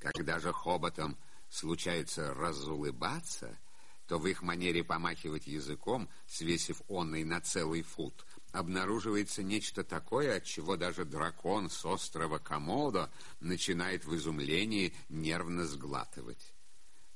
Когда же хоботам случается разулыбаться, то в их манере помахивать языком, свесив онный на целый фут, обнаруживается нечто такое, от чего даже дракон с острова Комодо начинает в изумлении нервно сглатывать.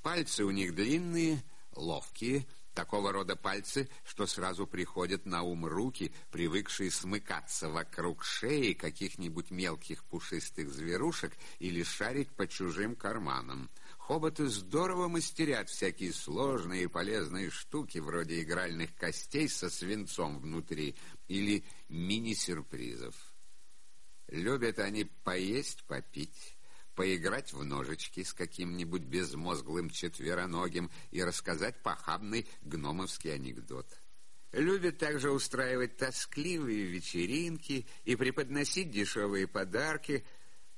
Пальцы у них длинные, ловкие, такого рода пальцы, что сразу приходят на ум руки, привыкшие смыкаться вокруг шеи каких-нибудь мелких пушистых зверушек или шарить по чужим карманам. Хоботы здорово мастерят всякие сложные и полезные штуки, вроде игральных костей со свинцом внутри или мини-сюрпризов. Любят они поесть, попить, поиграть в ножички с каким-нибудь безмозглым четвероногим и рассказать похабный гномовский анекдот. Любят также устраивать тоскливые вечеринки и преподносить дешевые подарки.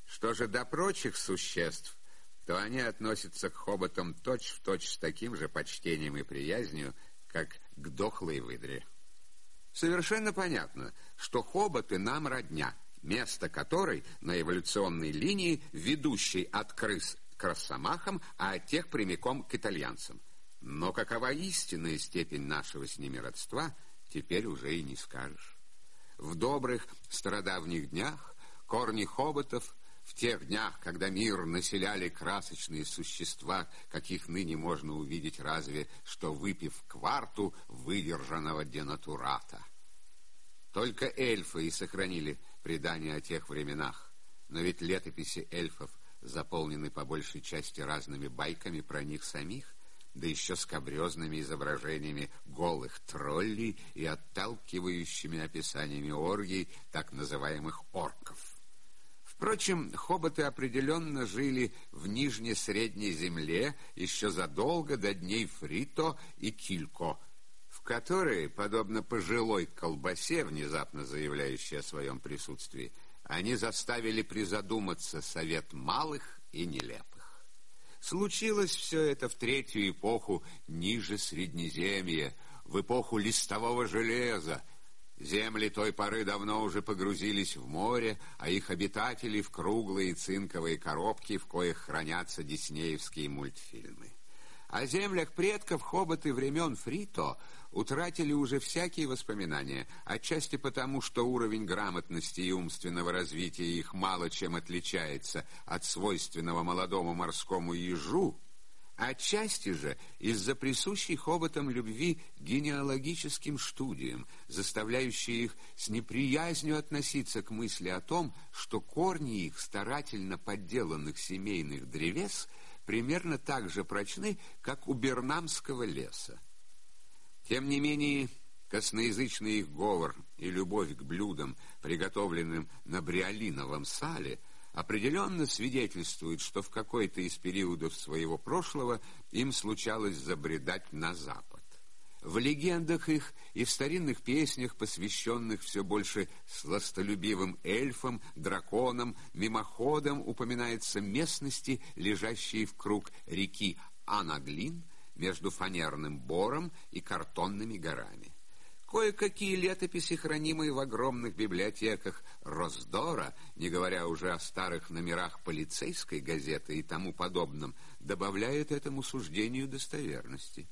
Что же до прочих существ, то они относятся к хоботам точь-в-точь точь с таким же почтением и приязнью, как к дохлой выдре. Совершенно понятно, что хоботы нам родня — место которой на эволюционной линии ведущей от крыс к росомахам, а от тех прямиком к итальянцам. Но какова истинная степень нашего с ними родства, теперь уже и не скажешь. В добрых стародавних днях корни хоботов в тех днях, когда мир населяли красочные существа, каких ныне можно увидеть разве что выпив кварту выдержанного денатурата. Только эльфы и сохранили предания о тех временах. Но ведь летописи эльфов заполнены по большей части разными байками про них самих, да еще скабрезными изображениями голых троллей и отталкивающими описаниями оргий так называемых орков. Впрочем, хоботы определенно жили в Нижне-Средней Земле еще задолго до дней Фрито и Килько, которые, подобно пожилой колбасе, внезапно заявляющей о своем присутствии, они заставили призадуматься совет малых и нелепых. Случилось все это в третью эпоху ниже Среднеземья, в эпоху листового железа. Земли той поры давно уже погрузились в море, а их обитатели в круглые цинковые коробки, в коих хранятся диснеевские мультфильмы. О землях предков хоботы времен Фрито утратили уже всякие воспоминания, отчасти потому, что уровень грамотности и умственного развития их мало чем отличается от свойственного молодому морскому ежу, отчасти же из-за присущей хоботам любви генеалогическим студиям, заставляющей их с неприязнью относиться к мысли о том, что корни их старательно подделанных семейных древес – примерно так же прочны, как у Бернамского леса. Тем не менее, косноязычный их говор и любовь к блюдам, приготовленным на бриолиновом сале, определенно свидетельствуют, что в какой-то из периодов своего прошлого им случалось забредать на запад. В легендах их и в старинных песнях, посвященных все больше сластолюбивым эльфам, драконам, мимоходам, упоминаются местности, лежащие в круг реки Анаглин между фанерным бором и картонными горами. Кое-какие летописи, хранимые в огромных библиотеках Роздора, не говоря уже о старых номерах полицейской газеты и тому подобном, добавляют этому суждению достоверности.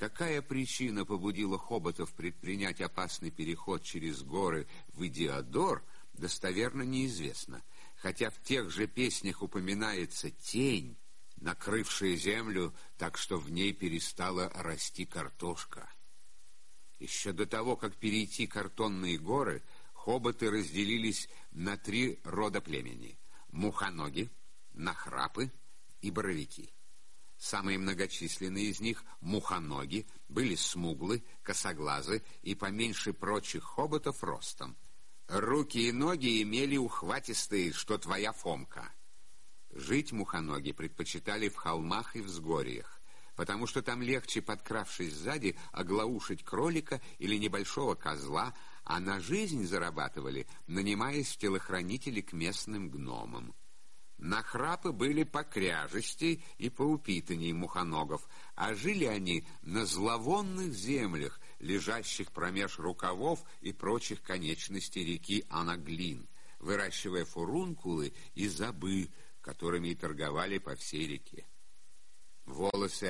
Какая причина побудила Хоботов предпринять опасный переход через горы в Идиодор, достоверно неизвестно, хотя в тех же песнях упоминается тень, накрывшая землю так, что в ней перестала расти картошка. Еще до того, как перейти картонные горы, хоботы разделились на три рода племени — мухоноги, нахрапы и боровики — Самые многочисленные из них, мухоноги, были смуглы, косоглазы и поменьше прочих хоботов ростом. Руки и ноги имели ухватистые, что твоя Фомка. Жить мухоноги предпочитали в холмах и взгорьях, потому что там легче, подкравшись сзади, оглаушить кролика или небольшого козла, а на жизнь зарабатывали, нанимаясь в телохранители к местным гномам. Нахрапы были покряжестей и поупитанней мухоногов, а жили они на зловонных землях, лежащих промеж рукавов и прочих конечностей реки Анаглин, выращивая фурункулы и забы, которыми и торговали по всей реке. Волосы